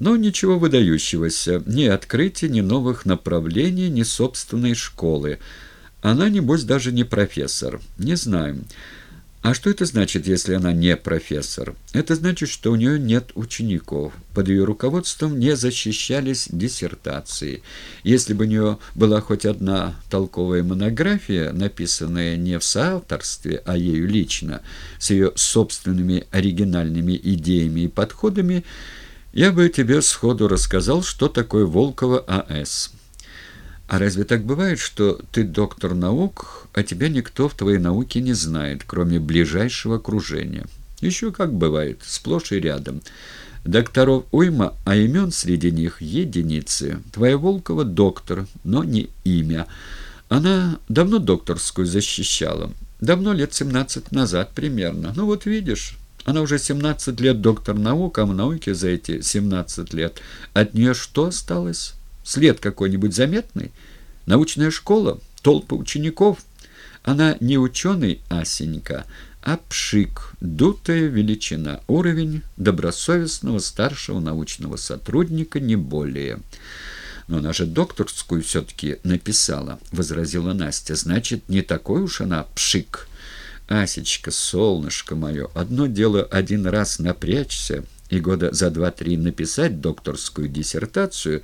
Но ничего выдающегося, ни открытия, ни новых направлений, ни собственной школы. Она, небось, даже не профессор. Не знаю. А что это значит, если она не профессор? Это значит, что у нее нет учеников. Под ее руководством не защищались диссертации. Если бы у нее была хоть одна толковая монография, написанная не в соавторстве, а ею лично, с ее собственными оригинальными идеями и подходами, я бы тебе сходу рассказал, что такое Волково А.С. А разве так бывает, что ты доктор наук, а тебя никто в твоей науке не знает, кроме ближайшего окружения? Еще как бывает, сплошь и рядом. Докторов уйма, а имен среди них единицы. Твоя Волкова доктор, но не имя. Она давно докторскую защищала. Давно, лет семнадцать назад примерно. Ну вот видишь... Она уже 17 лет доктор наук, а в науке за эти 17 лет от нее что осталось? След какой-нибудь заметный? Научная школа? Толпы учеников? Она не ученый Асенька, а пшик, дутая величина, уровень добросовестного старшего научного сотрудника, не более. «Но она же докторскую все-таки написала», — возразила Настя. «Значит, не такой уж она пшик». Асечка, солнышко мое, одно дело один раз напрячься и года за два-три написать докторскую диссертацию,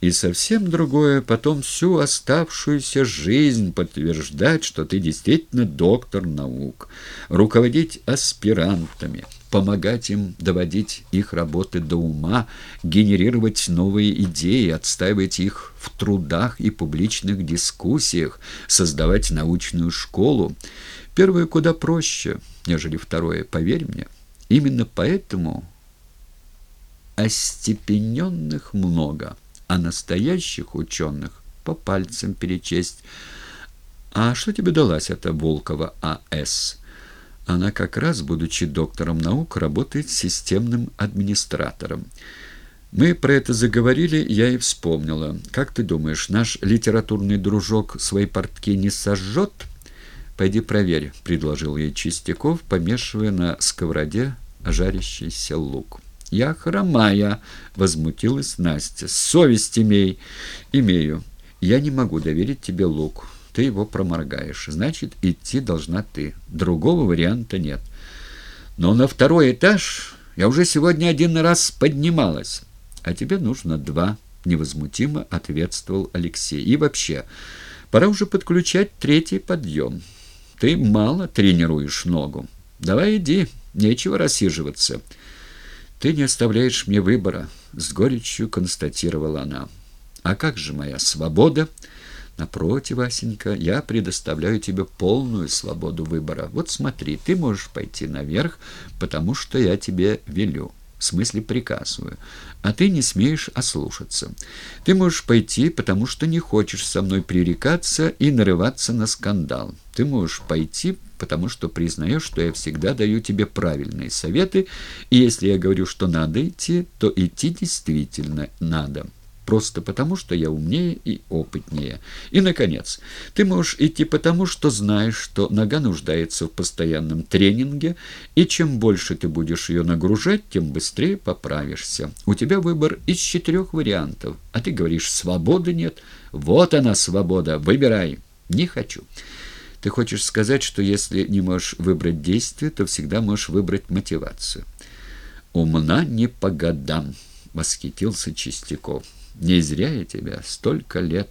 и совсем другое потом всю оставшуюся жизнь подтверждать, что ты действительно доктор наук, руководить аспирантами, помогать им доводить их работы до ума, генерировать новые идеи, отстаивать их в трудах и публичных дискуссиях, создавать научную школу. Первое куда проще, нежели второе, поверь мне. Именно поэтому остепененных много, а настоящих ученых по пальцам перечесть. А что тебе далась эта Волкова А.С.? Она как раз, будучи доктором наук, работает системным администратором. Мы про это заговорили, я и вспомнила. Как ты думаешь, наш литературный дружок свои портки не сожжет?» «Пойди проверь», — предложил ей Чистяков, помешивая на сковороде жарящийся лук. «Я хромая», — возмутилась Настя. «Совесть имей». «Имею. Я не могу доверить тебе лук. Ты его проморгаешь. Значит, идти должна ты. Другого варианта нет». «Но на второй этаж я уже сегодня один раз поднималась. А тебе нужно два», — невозмутимо ответствовал Алексей. «И вообще, пора уже подключать третий подъем». Ты мало тренируешь ногу. Давай иди, нечего рассиживаться. Ты не оставляешь мне выбора, с горечью констатировала она. А как же моя свобода? Напротив, Васенька, я предоставляю тебе полную свободу выбора. Вот смотри, ты можешь пойти наверх, потому что я тебе велю в смысле приказываю, а ты не смеешь ослушаться. Ты можешь пойти, потому что не хочешь со мной пререкаться и нарываться на скандал. Ты можешь пойти, потому что признаешь, что я всегда даю тебе правильные советы, и если я говорю, что надо идти, то идти действительно надо» просто потому, что я умнее и опытнее. И, наконец, ты можешь идти потому, что знаешь, что нога нуждается в постоянном тренинге, и чем больше ты будешь ее нагружать, тем быстрее поправишься. У тебя выбор из четырех вариантов, а ты говоришь, свободы нет. Вот она, свобода, выбирай. Не хочу. Ты хочешь сказать, что если не можешь выбрать действие, то всегда можешь выбрать мотивацию. «Умна не по годам», — восхитился Чистяков. Не зря я тебя столько лет